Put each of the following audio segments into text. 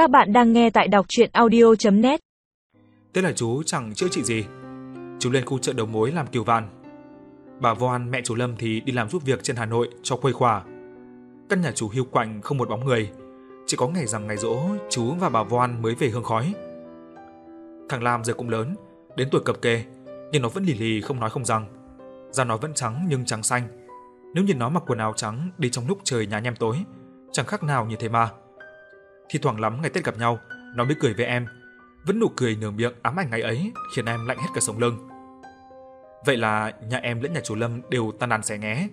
Các bạn đang nghe tại đọc chuyện audio.net Thế là chú chẳng chữa trị gì. Chú lên khu chợ đầu mối làm kiều vạn. Bà Voan, mẹ chú Lâm thì đi làm giúp việc trên Hà Nội cho khuây khỏa. Căn nhà chú hiu quạnh không một bóng người. Chỉ có ngày rằm ngày rỗ, chú và bà Voan mới về hương khói. Thằng Lam giờ cũng lớn, đến tuổi cập kê, nhưng nó vẫn lì lì không nói không rằng. Da nó vẫn trắng nhưng trắng xanh. Nếu nhìn nó mặc quần áo trắng đi trong lúc trời nhà nhem tối, chẳng khác nào như thế mà. Thì thoảng lắm ngày Tết gặp nhau, nó mới cười với em. Vẫn nụ cười nửa miệng ám ảnh ngày ấy khiến em lạnh hết cả sống lưng. Vậy là nhà em lẫn nhà chủ Lâm đều tan nàn xẻ nghé.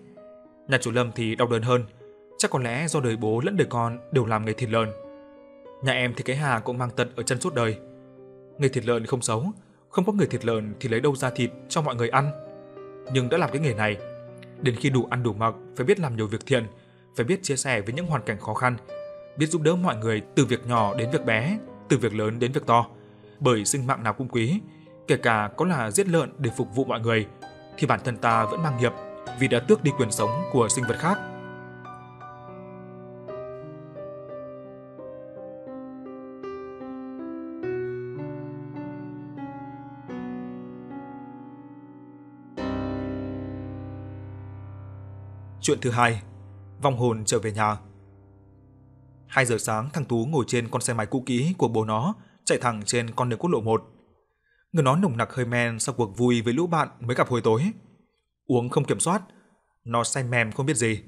Nhà chủ Lâm thì đau đớn hơn, chắc có lẽ do đời bố lẫn đời con đều làm nghề thịt lợn. Nhà em thì cái hà cũng mang tật ở chân suốt đời. Nghề thịt lợn không xấu, không có người thịt lợn thì lấy đâu ra thịt cho mọi người ăn. Nhưng đã làm cái nghề này, đến khi đủ ăn đủ mặc phải biết làm nhiều việc thiện, phải biết chia sẻ với những hoàn cảnh khó khăn, biết giúp đỡ mọi người từ việc nhỏ đến việc bé, từ việc lớn đến việc to. Bởi sinh mạng nào cũng quý, kể cả có là giết lợn để phục vụ mọi người, thì bản thân ta vẫn mang nghiệp vì đã tước đi quyền sống của sinh vật khác. Chuyện thứ hai, vong hồn trở về nhà. 2 giờ sáng thằng Tú ngồi trên con xe máy cũ kỹ của bố nó, chạy thẳng trên con đường quốc lộ 1. Người nó nồng nặc hơi men sau cuộc vui với lũ bạn mới gặp hồi tối. Uống không kiểm soát, nó say mềm không biết gì.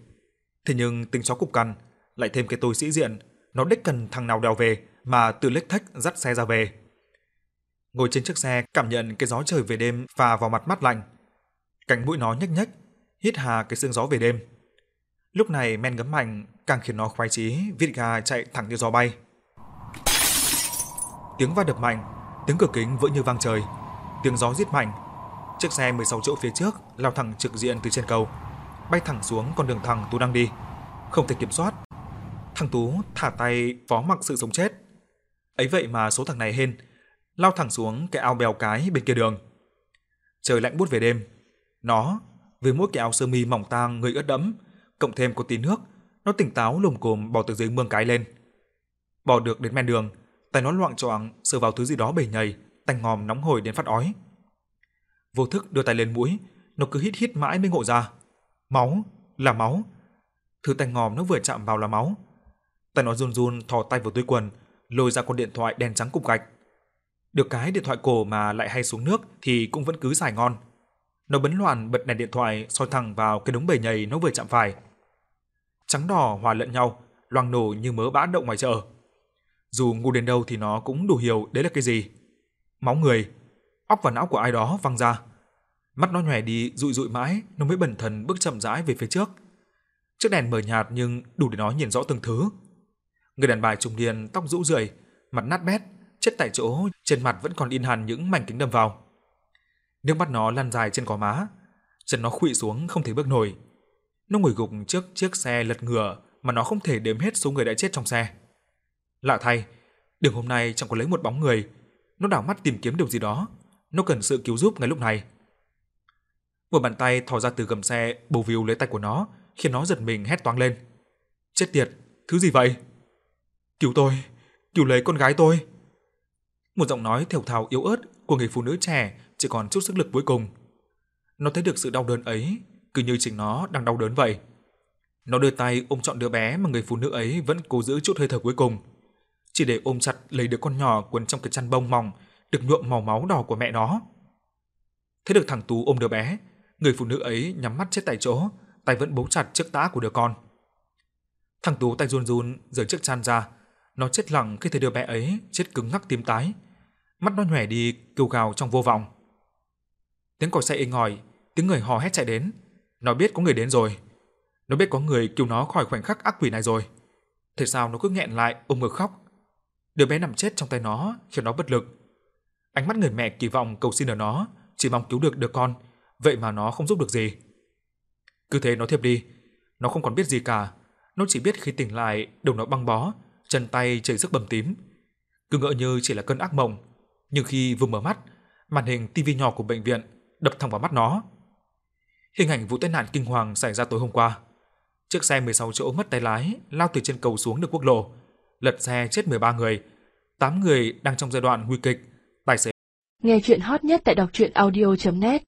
Thế nhưng tính chó cục cằn, lại thêm cái tôi sĩ diện, nó đích cần thằng nào đèo về mà tự lếch thách dắt xe ra về. Ngồi trên chiếc xe cảm nhận cái gió trời về đêm phà vào mặt mát lạnh. Cánh mũi nó nhếch nhếch, hít hà cái sương gió về đêm. Lúc này men ngấm mạnh càng khiến nó khoái chí, vịt gà chạy thẳng như gió bay. Tiếng va đập mạnh, tiếng cửa kính vỡ như vang trời, tiếng gió rít mạnh. Chiếc xe 16 chỗ phía trước lao thẳng trực diện từ trên cầu, bay thẳng xuống con đường thẳng Tú đang đi, không thể kiểm soát. Thằng Tú thả tay phó mặc sự sống chết. Ấy vậy mà số thằng này hên, lao thẳng xuống cái ao bèo cái bên kia đường. Trời lạnh buốt về đêm, nó với mỗi cái áo sơ mi mỏng tang người ướt đẫm, cộng thêm có tí nước, nó tỉnh táo lồm cồm bò từ dưới mương cái lên. Bò được đến men đường, tay nó loạng choạng sờ vào thứ gì đó bể nhầy, tanh ngòm nóng hổi đến phát ói. Vô thức đưa tay lên mũi, nó cứ hít hít mãi mới ngộ ra. Máu, là máu. Thứ tanh ngòm nó vừa chạm vào là máu. Tay nó run run thò tay vào túi quần, lôi ra con điện thoại đen trắng cục gạch. Được cái điện thoại cổ mà lại hay xuống nước thì cũng vẫn cứ xài ngon. Nó bấn loạn bật đèn điện thoại soi thẳng vào cái đống bầy nhầy nó vừa chạm phải. Trắng đỏ hòa lẫn nhau, loang nổ như mớ bã động ngoài chợ. Dù ngu đến đâu thì nó cũng đủ hiểu đấy là cái gì. Máu người, óc và não của ai đó văng ra. Mắt nó nhòe đi dụi dụi mãi, nó mới bần thần bước chậm rãi về phía trước. Chiếc đèn mờ nhạt nhưng đủ để nó nhìn rõ từng thứ. Người đàn bà trung niên tóc rũ rượi, mặt nát bét, chết tại chỗ, trên mặt vẫn còn in hằn những mảnh kính đâm vào. Nước mắt nó lăn dài trên gò má, chân nó khuỵu xuống không thể bước nổi. Nó ngồi gục trước chiếc xe lật ngửa mà nó không thể đếm hết số người đã chết trong xe. Lạ thay, đường hôm nay chẳng có lấy một bóng người. Nó đảo mắt tìm kiếm điều gì đó. Nó cần sự cứu giúp ngay lúc này. Một bàn tay thò ra từ gầm xe bầu víu lấy tay của nó, khiến nó giật mình hét toáng lên. Chết tiệt, thứ gì vậy? Cứu tôi, cứu lấy con gái tôi. Một giọng nói thều thào yếu ớt của người phụ nữ trẻ chỉ còn chút sức lực cuối cùng. Nó thấy được sự đau đớn ấy, cứ như chính nó đang đau đớn vậy. Nó đưa tay ôm trọn đứa bé mà người phụ nữ ấy vẫn cố giữ chút hơi thở cuối cùng, chỉ để ôm chặt lấy đứa con nhỏ quấn trong cái chăn bông mỏng được nhuộm màu máu đỏ của mẹ nó. Thấy được thằng Tú ôm đứa bé, người phụ nữ ấy nhắm mắt chết tại chỗ, tay vẫn bấu chặt chiếc tã của đứa con. Thằng Tú tay run run rời chiếc chăn ra, nó chết lặng khi thấy đứa bé ấy chết cứng ngắc tím tái. Mắt nó nhòe đi kêu gào trong vô vọng. Tiếng còi xe inh ỏi, tiếng người hò hét chạy đến. Nó biết có người đến rồi. Nó biết có người cứu nó khỏi khoảnh khắc ác quỷ này rồi. Thế sao nó cứ nghẹn lại ôm ngực khóc. Đứa bé nằm chết trong tay nó khiến nó bất lực. Ánh mắt người mẹ kỳ vọng cầu xin ở nó, chỉ mong cứu được đứa con, vậy mà nó không giúp được gì. Cứ thế nó thiếp đi, nó không còn biết gì cả, nó chỉ biết khi tỉnh lại đầu nó băng bó, chân tay chảy sức bầm tím. Cứ ngỡ như chỉ là cơn ác mộng, nhưng khi vừa mở mắt, màn hình tivi nhỏ của bệnh viện đập thẳng vào mắt nó. Hình ảnh vụ tai nạn kinh hoàng xảy ra tối hôm qua. Chiếc xe 16 chỗ mất tay lái lao từ trên cầu xuống được quốc lộ, lật xe chết 13 người, 8 người đang trong giai đoạn nguy kịch, tài xế. Nghe chuyện hot nhất tại đọc truyện audio net